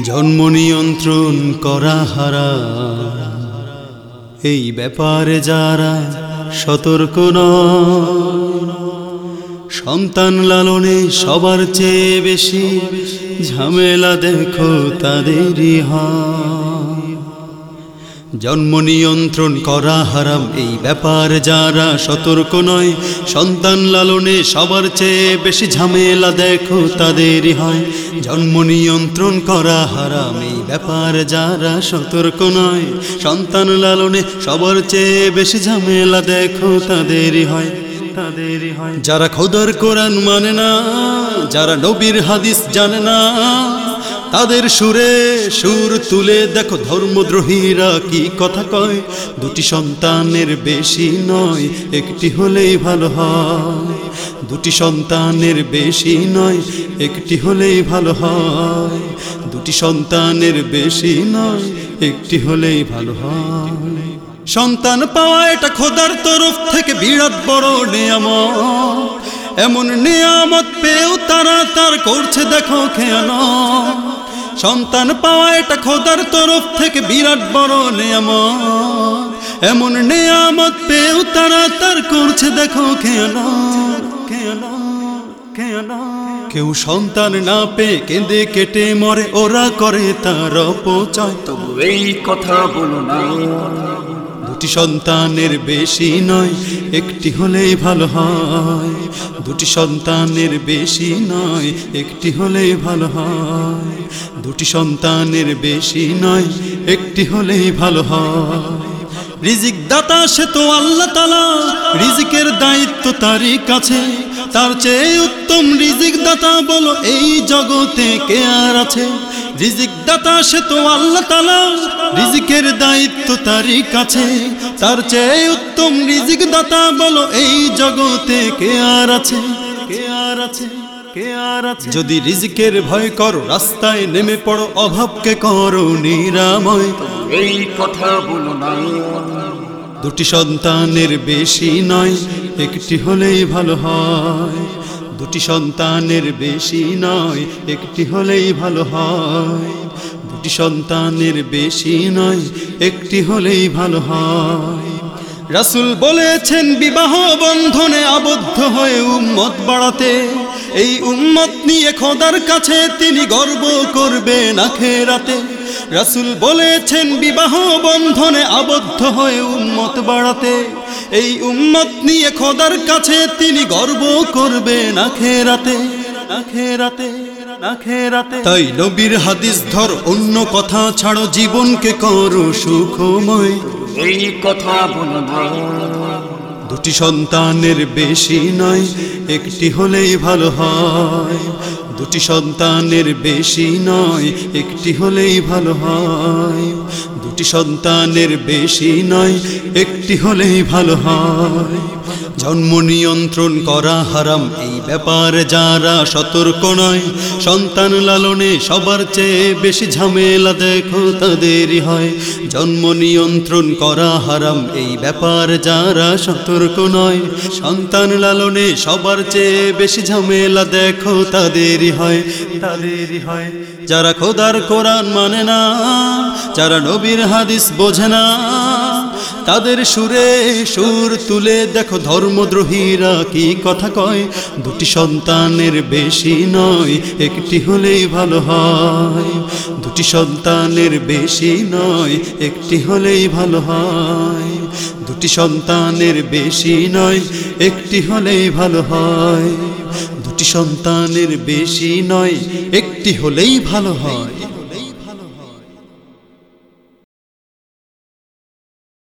জন্ম নিয়ন্ত্রণ করা হারা। এই ব্যাপারে যারা সতর্ক সন্তান লালনে সবার চেয়ে বেশি ঝামেলা দেখো তাদেরই হয় জন্ম নিয়ন্ত্রণ করা হারাম। এই ব্যাপার যারা সতর্ক নয়, সন্তান লালনে সবার চেয়ে বেশি ঝামেলা দেখো তাদেরই হয়। জন্ম নিয়ন্ত্রণ করা হারাম। এই ব্যাপার যারা সতর্ক নয়, সন্তান লালনে সবার চেয়ে বেশি ঝামেলা দেখো তাদেরই হয়। তাদেরই হয়। যারা খোদার কোরআন মানে না, যারা নবীর হাদিস জানে না তাদের সুরে সুর তুলে দেখো ধর্মদ্রোহীরা কি কথা কয়? দুটি সন্তানের বেশি নয়, একটি হলেই ভালো হয়। দুটি সন্তানের বেশি নয়, একটি হলেই ভালো হয়। দুটি সন্তানের বেশি নয়, একটি হলেই ভালো হয়। সন্তান পাওয়া এটা খোদার তরফ থেকে বিরাট বড় নিয়ামত। এমন নিয়ামত পেয়েও তারা তার করছে দেখো খেয়ানো সন্তান পাওয়া এটা খোদার তরফ থেকে বিরাট বড় নিয়ামত। এমন নিয়ামত পেয়েও তারা তার করছে, দেখো খেয়াল খেয়ানো খেয়ানো কেউ সন্তান না পেয়ে কেঁদে কেটে মরে, ওরা করে তার অপচয়। তবু এই কথা বলো না। দুটি সন্তানের বেশি নয়, একটি হলেই ভালো হয়। দুটি সন্তানের বেশি নয়, একটি হলেই ভালো হয়। দুটি সন্তানের বেশি নয়, একটি হলেই ভালো হয়। রিজিক দাতা, সে তো আল্লাহ তালা রিজিকের দায়িত্ব তারই কাছে। তার চেয়ে উত্তম রিজিক দাতা বলো, এই জগতে কে আর আছে? রিজিক দাতা, সে তো আল্লাহ তালা রিজিকের দায়িত্ব তারই কাছে। তার চেয়ে উত্তম রিজিক দাতা বলো, এই জগতে কে আর আছে? কে আর আছে? যদি রিজিকের ভয় করো, রাস্তায় নেমে পড়ো, অভাবকে করো নিরাময়। এই কথা বলো না দুটি সন্তানের বেশি নয়, একটি হলেই ভালো হয়। দুটি সন্তানের বেশি নয়, একটি হলেই ভালো হয়। দুটি সন্তানের বেশি নয়, একটি হলেই ভালো হয়। রাসুল বলেছেন, বিবাহ বন্ধনে আবদ্ধ হয়ে উম্মত বাড়াতে। এই উম্মত নিয়ে খোদার কাছে তিনি গর্ব করবেন আখেরাতে রাসুল বলেছেন, বিবাহ বন্ধনে আবদ্ধ হয়ে উম্মত বাড়াতে। এই উম্মত নিয়ে খোদার কাছে তিনি গর্ব করবেন আখেরাতে আখেরাতে তাই নবীর হাদিস, ধর অন্য কথা ছাড়ো, জীবনকে করো সুখময়। এই কথা বলো না। দুটি সন্তানের বেশি নয়, একটি হলেই ভালো হয়। দুটি সন্তানের বেশি নয়, একটি হলেই ভালো হয়। দুটি সন্তানের বেশি নয়, একটি হলেই ভালো হয়। জন্ম নিয়ন্ত্রণ করা হারাম। এই ব্যাপারে যারা সতর্ক নয়, সন্তান লালনে সবার চেয়ে বেশি ঝামেলা দেখো তাদেরই হয়। জন্ম নিয়ন্ত্রণ করা হারাম। এই ব্যাপার যারা সতর্ক নয়, সন্তান লালনে সবার চেয়ে বেশি ঝামেলা দেখো তাদেরই হয় তাদেরই হয়। যারা খোদার কোরআন মানে না, যারা নবীর হাদিস বোঝে না তাদের সুরে সুর তুলে দেখো ধর্মদ্রোহীরা কি কথা কয়? দুটি সন্তানের বেশি নয়, একটি হলেই ভালো হয়। দুটি সন্তানের বেশি নয়, একটি হলেই ভালো হয়। দুটি সন্তানের বেশি নয়, একটি হলেই ভালো হয়। দুটি সন্তানের বেশি নয়, একটি হলেই ভালো হয়।